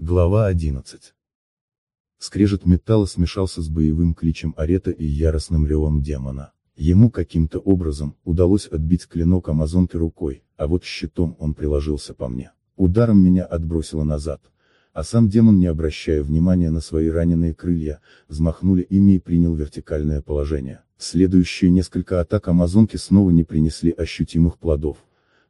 Глава 11. Скрежет металла смешался с боевым кличем арета и яростным ревом демона. Ему каким-то образом удалось отбить клинок амазонки рукой, а вот щитом он приложился по мне. Ударом меня отбросило назад, а сам демон не обращая внимания на свои раненые крылья, взмахнули ими и принял вертикальное положение. Следующие несколько атак амазонки снова не принесли ощутимых плодов,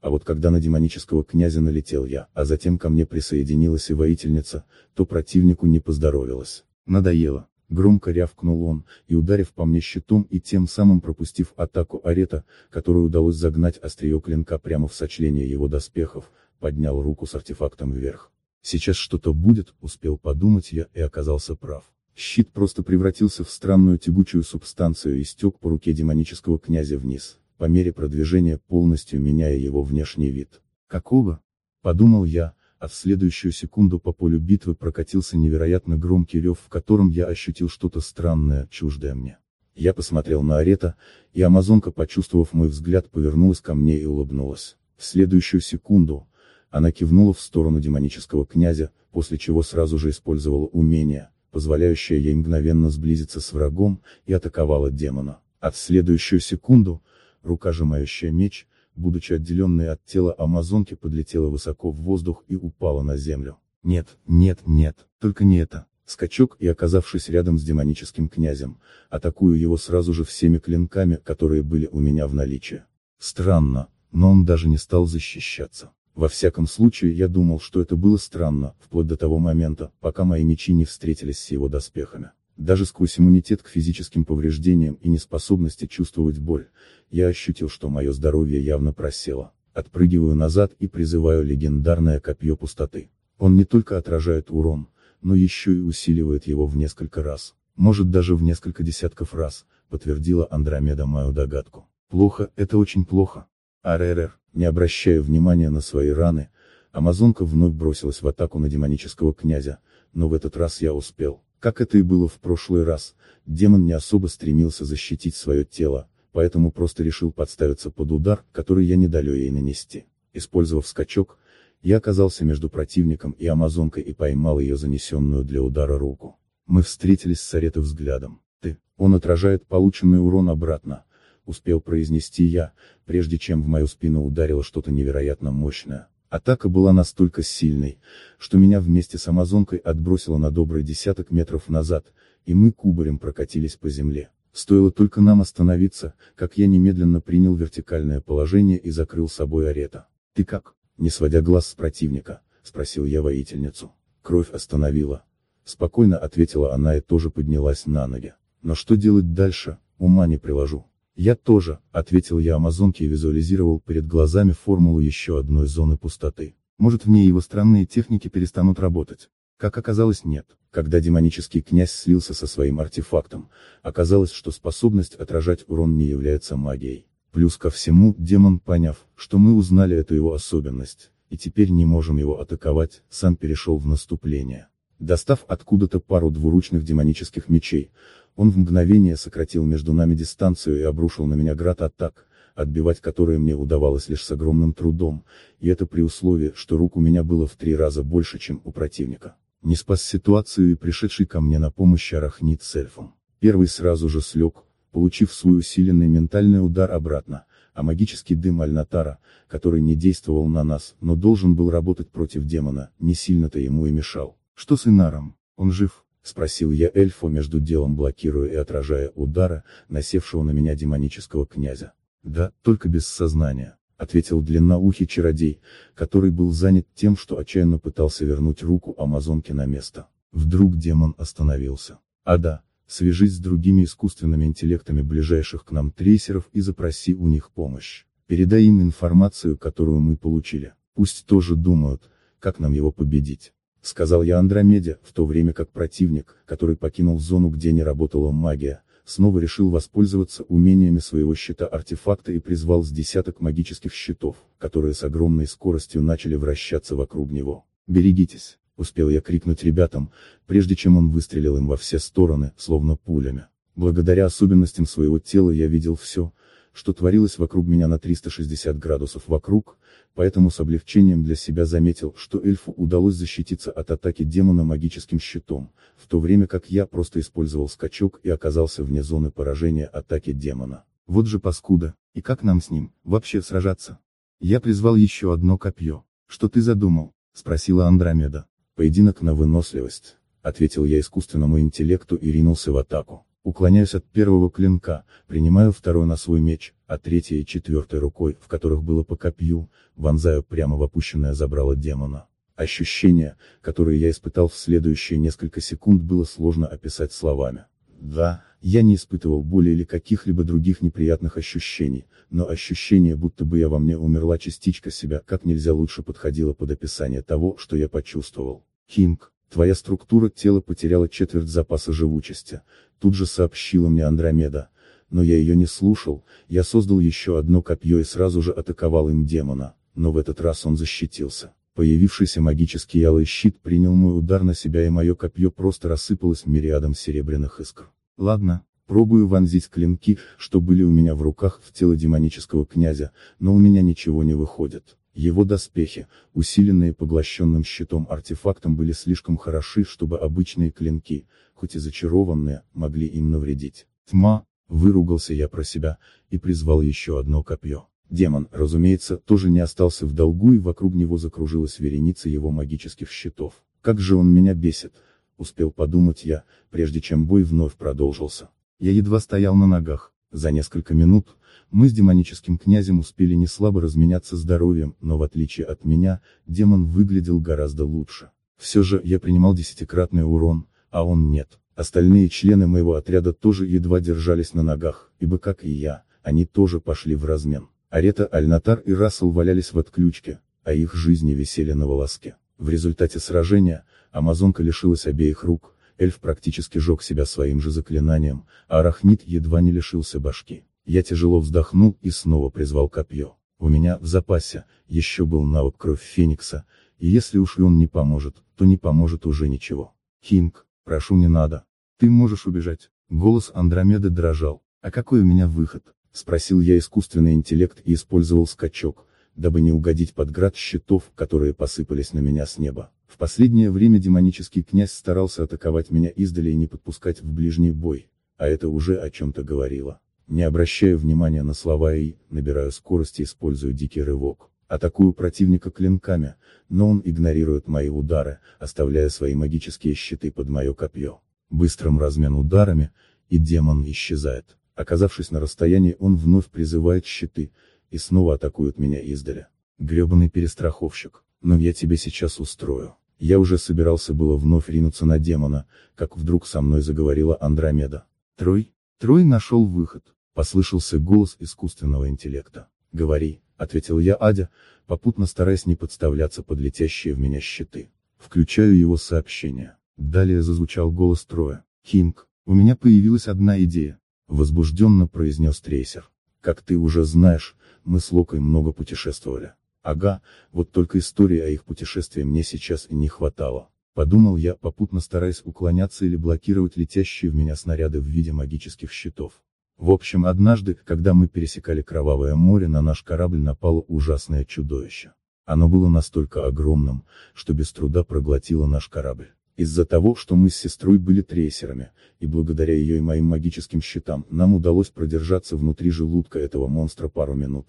а вот когда на демонического князя налетел я, а затем ко мне присоединилась и воительница, то противнику не поздоровилось. Надоело. Громко рявкнул он, и ударив по мне щитом и тем самым пропустив атаку арета, которую удалось загнать острие клинка прямо в сочление его доспехов, поднял руку с артефактом вверх. Сейчас что-то будет, успел подумать я и оказался прав. Щит просто превратился в странную тягучую субстанцию и стек по руке демонического князя вниз, по мере продвижения полностью меняя его внешний вид. Какого? Подумал я, а в следующую секунду по полю битвы прокатился невероятно громкий рев, в котором я ощутил что-то странное, чуждое мне. Я посмотрел на Арета, и Амазонка, почувствовав мой взгляд, повернулась ко мне и улыбнулась. В следующую секунду, она кивнула в сторону демонического князя, после чего сразу же использовала умение, позволяющее ей мгновенно сблизиться с врагом, и атаковала демона. А в следующую секунду, рука сжимающая меч, будучи отделенной от тела амазонки подлетела высоко в воздух и упала на землю. Нет, нет, нет, только не это. Скачок и оказавшись рядом с демоническим князем, атакую его сразу же всеми клинками, которые были у меня в наличии. Странно, но он даже не стал защищаться. Во всяком случае я думал, что это было странно, вплоть до того момента, пока мои мечи не встретились с его доспехами. Даже сквозь иммунитет к физическим повреждениям и неспособности чувствовать боль, я ощутил, что мое здоровье явно просело. Отпрыгиваю назад и призываю легендарное копье пустоты. Он не только отражает урон, но еще и усиливает его в несколько раз. Может даже в несколько десятков раз, подтвердила Андромеда мою догадку. Плохо, это очень плохо. АРР, не обращая внимания на свои раны, Амазонка вновь бросилась в атаку на демонического князя, но в этот раз я успел. Как это и было в прошлый раз, демон не особо стремился защитить свое тело, поэтому просто решил подставиться под удар, который я не дал ей нанести. Использовав скачок, я оказался между противником и амазонкой и поймал ее занесенную для удара руку. Мы встретились с Аретой взглядом. Ты, он отражает полученный урон обратно, успел произнести я, прежде чем в мою спину ударило что-то невероятно мощное. Атака была настолько сильной, что меня вместе с амазонкой отбросило на добрый десяток метров назад, и мы кубарем прокатились по земле. Стоило только нам остановиться, как я немедленно принял вертикальное положение и закрыл собой арета. «Ты как?» Не сводя глаз с противника, спросил я воительницу. Кровь остановила. Спокойно ответила она и тоже поднялась на ноги. Но что делать дальше, ума не приложу. «Я тоже», — ответил я Амазонке и визуализировал перед глазами формулу еще одной зоны пустоты. Может в ней его странные техники перестанут работать. Как оказалось нет. Когда демонический князь слился со своим артефактом, оказалось, что способность отражать урон не является магией. Плюс ко всему, демон, поняв, что мы узнали эту его особенность, и теперь не можем его атаковать, сам перешел в наступление. Достав откуда-то пару двуручных демонических мечей, он в мгновение сократил между нами дистанцию и обрушил на меня град атак, отбивать которые мне удавалось лишь с огромным трудом, и это при условии, что рук у меня было в три раза больше, чем у противника. Не спас ситуацию и пришедший ко мне на помощь арахнит с эльфом. Первый сразу же слег, получив свой усиленный ментальный удар обратно, а магический дым Альнатара, который не действовал на нас, но должен был работать против демона, не сильно-то ему и мешал. Что с Инаром? Он жив? Спросил я эльфу между делом блокируя и отражая удара, насевшего на меня демонического князя. Да, только без сознания, ответил длинноухий чародей, который был занят тем, что отчаянно пытался вернуть руку амазонки на место. Вдруг демон остановился. А да, свяжись с другими искусственными интеллектами ближайших к нам трейсеров и запроси у них помощь. Передай им информацию, которую мы получили. Пусть тоже думают, как нам его победить. Сказал я Андромеде, в то время как противник, который покинул зону где не работала магия, снова решил воспользоваться умениями своего щита артефакта и призвал с десяток магических щитов, которые с огромной скоростью начали вращаться вокруг него. «Берегитесь!» — успел я крикнуть ребятам, прежде чем он выстрелил им во все стороны, словно пулями. Благодаря особенностям своего тела я видел все, что творилось вокруг меня на 360 градусов вокруг, поэтому с облегчением для себя заметил, что эльфу удалось защититься от атаки демона магическим щитом, в то время как я просто использовал скачок и оказался вне зоны поражения атаки демона. Вот же паскуда, и как нам с ним, вообще сражаться? Я призвал еще одно копье. Что ты задумал? Спросила Андромеда. Поединок на выносливость, ответил я искусственному интеллекту и ринулся в атаку. Уклоняюсь от первого клинка, принимаю второй на свой меч, а третьей и четвертой рукой, в которых было по копью, вонзаю прямо в опущенное забрало демона. Ощущение, которое я испытал в следующие несколько секунд было сложно описать словами. Да, я не испытывал боли или каких-либо других неприятных ощущений, но ощущение, будто бы я во мне умерла частичка себя, как нельзя лучше подходило под описание того, что я почувствовал. Кинг, твоя структура тела потеряла четверть запаса живучести, тут же сообщила мне Андромеда. Но я ее не слушал, я создал еще одно копье и сразу же атаковал им демона, но в этот раз он защитился. Появившийся магический алый щит принял мой удар на себя и мое копье просто рассыпалось мириадом серебряных искр. Ладно, пробую вонзить клинки, что были у меня в руках в тело демонического князя, но у меня ничего не выходит. Его доспехи, усиленные поглощенным щитом артефактом были слишком хороши, чтобы обычные клинки, хоть и зачарованные, могли им навредить. Тьма, выругался я про себя, и призвал еще одно копье. Демон, разумеется, тоже не остался в долгу и вокруг него закружилась вереница его магических щитов. Как же он меня бесит, успел подумать я, прежде чем бой вновь продолжился. Я едва стоял на ногах. За несколько минут, мы с демоническим князем успели не слабо разменяться здоровьем, но в отличие от меня, демон выглядел гораздо лучше. Все же, я принимал десятикратный урон, а он нет. Остальные члены моего отряда тоже едва держались на ногах, ибо как и я, они тоже пошли в размен. Арета Альнатар и Рассел валялись в отключке, а их жизни висели на волоске. В результате сражения, Амазонка лишилась обеих рук, эльф практически жег себя своим же заклинанием, а Арахнит едва не лишился башки. Я тяжело вздохнул и снова призвал копье. У меня в запасе еще был навык кровь Феникса, и если уж и он не поможет, то не поможет уже ничего. Кинг, прошу не надо. Ты можешь убежать. Голос Андромеды дрожал. А какой у меня выход? Спросил я искусственный интеллект и использовал скачок, дабы не угодить под град щитов, которые посыпались на меня с неба. В последнее время демонический князь старался атаковать меня издали и не подпускать в ближний бой, а это уже о чем-то говорило. Не обращая внимания на слова и, набираю скорость и использую дикий рывок. Атакую противника клинками, но он игнорирует мои удары, оставляя свои магические щиты под мое копье. Быстрым размен ударами, и демон исчезает. Оказавшись на расстоянии он вновь призывает щиты, и снова атакует меня издали. Гребаный перестраховщик, но я тебе сейчас устрою. Я уже собирался было вновь ринуться на демона, как вдруг со мной заговорила Андромеда. Трой? Трой нашел выход, послышался голос искусственного интеллекта. Говори, ответил я Адя, попутно стараясь не подставляться под летящие в меня щиты. Включаю его сообщение. Далее зазвучал голос Троя. Кинг, у меня появилась одна идея. Возбужденно произнес трейсер. Как ты уже знаешь, мы с Локой много путешествовали. Ага, вот только истории о их путешествии мне сейчас и не хватало. Подумал я, попутно стараясь уклоняться или блокировать летящие в меня снаряды в виде магических щитов. В общем, однажды, когда мы пересекали Кровавое море, на наш корабль напало ужасное чудовище. Оно было настолько огромным, что без труда проглотило наш корабль. Из-за того, что мы с сестрой были трейсерами, и благодаря ее и моим магическим щитам, нам удалось продержаться внутри желудка этого монстра пару минут.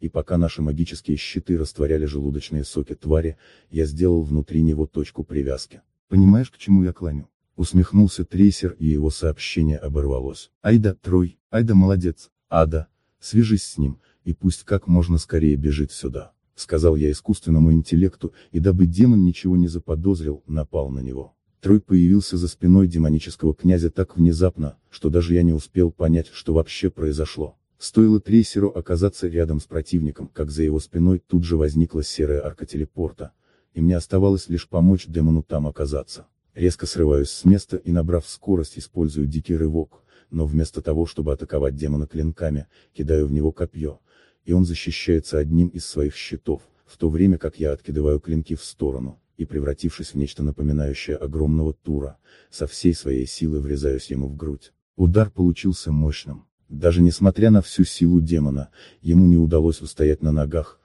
И пока наши магические щиты растворяли желудочные соки твари, я сделал внутри него точку привязки. Понимаешь, к чему я клоню? Усмехнулся трейсер и его сообщение оборвалось. Айда, Трой, Айда молодец, Ада, свяжись с ним, и пусть как можно скорее бежит сюда сказал я искусственному интеллекту, и дабы демон ничего не заподозрил, напал на него. Трой появился за спиной демонического князя так внезапно, что даже я не успел понять, что вообще произошло. Стоило трейсеру оказаться рядом с противником, как за его спиной тут же возникла серая арка телепорта, и мне оставалось лишь помочь демону там оказаться. Резко срываюсь с места и набрав скорость использую дикий рывок, но вместо того, чтобы атаковать демона клинками, кидаю в него копье, и он защищается одним из своих щитов, в то время как я откидываю клинки в сторону, и превратившись в нечто напоминающее огромного тура, со всей своей силы врезаюсь ему в грудь. Удар получился мощным. Даже несмотря на всю силу демона, ему не удалось устоять на ногах,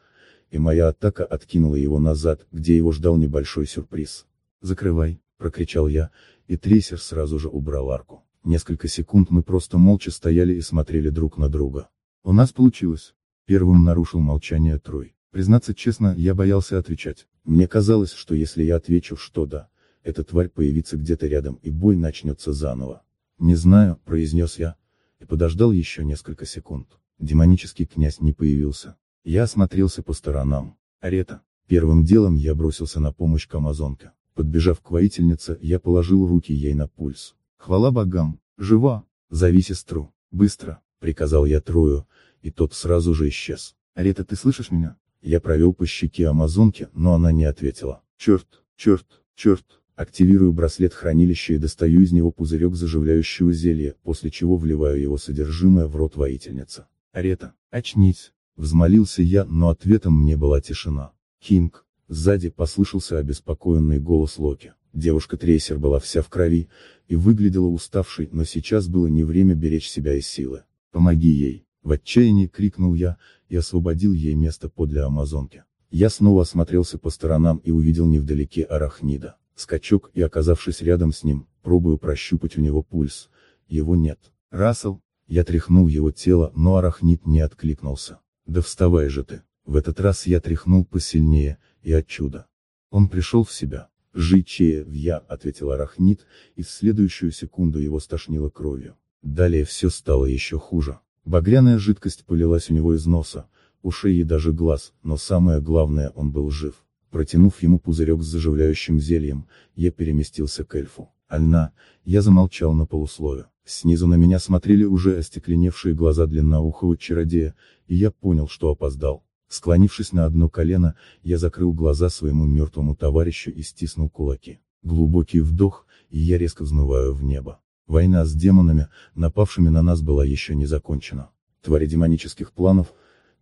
и моя атака откинула его назад, где его ждал небольшой сюрприз. «Закрывай», — прокричал я, и трейсер сразу же убрал арку. Несколько секунд мы просто молча стояли и смотрели друг на друга. «У нас получилось», — первым нарушил молчание Трой. Признаться честно, я боялся отвечать. Мне казалось, что если я отвечу, что да, эта тварь появится где-то рядом и бой начнется заново. «Не знаю», — произнес я, и подождал еще несколько секунд. Демонический князь не появился. Я осмотрелся по сторонам. Арета. Первым делом я бросился на помощь к амазонке. Подбежав к воительнице, я положил руки ей на пульс. Хвала богам, жива, зови сестру, быстро, приказал я Трою, и тот сразу же исчез. Арета, ты слышишь меня? Я провел по щеке амазонки, но она не ответила. Черт, черт, черт, активирую браслет хранилища и достаю из него пузырек заживляющего зелья, после чего вливаю его содержимое в рот воительницы. Арета, очнись. Взмолился я, но ответом мне была тишина. Кинг. Сзади послышался обеспокоенный голос Локи. Девушка-трейсер была вся в крови, и выглядела уставшей, но сейчас было не время беречь себя и силы. «Помоги ей!» В отчаянии крикнул я, и освободил ей место подле Амазонки. Я снова осмотрелся по сторонам и увидел невдалеке арахнида. Скачок и оказавшись рядом с ним, пробую прощупать у него пульс. Его нет. Рассел. Я тряхнул его тело, но арахнид не откликнулся. Да вставай же ты. В этот раз я тряхнул посильнее, и от чуда. Он пришел в себя. Жичея, я, ответил Арахнит, и в следующую секунду его стошнило кровью. Далее все стало еще хуже. Багряная жидкость полилась у него из носа, ушей и даже глаз, но самое главное, он был жив. Протянув ему пузырек с заживляющим зельем, я переместился к эльфу. Альна, я замолчал на полуслове. Снизу на меня смотрели уже остекленевшие глаза длинноухого чародея, и я понял, что опоздал. Склонившись на одно колено, я закрыл глаза своему мертвому товарищу и стиснул кулаки. Глубокий вдох, и я резко взмываю в небо. Война с демонами, напавшими на нас была еще не закончена. Твари демонических планов,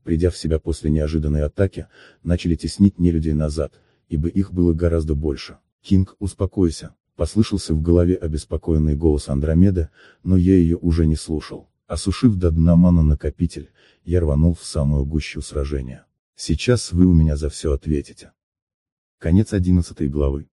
придя в себя после неожиданной атаки, начали теснить нелюдей назад, ибо их было гораздо больше. Кинг, успокойся, Послышался в голове обеспокоенный голос Андромеды, но я ее уже не слушал. Осушив до дна мана-накопитель, я рванул в самую гущу сражения. Сейчас вы у меня за все ответите. Конец одиннадцатой главы.